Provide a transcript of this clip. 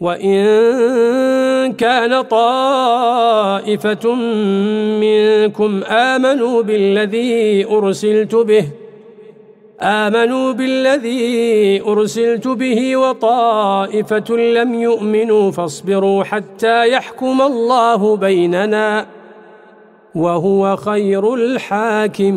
وَإِن كَانَ طَائِفَةٌ مِنكُمْ آمَنُوا بِالَّذِي أُرْسِلْتُ بِهِ آمنوا بالذي أرسلت به وطائفة لم يؤمنوا فاصبروا حتى يحكم الله بيننا وهو خير الحاكمين.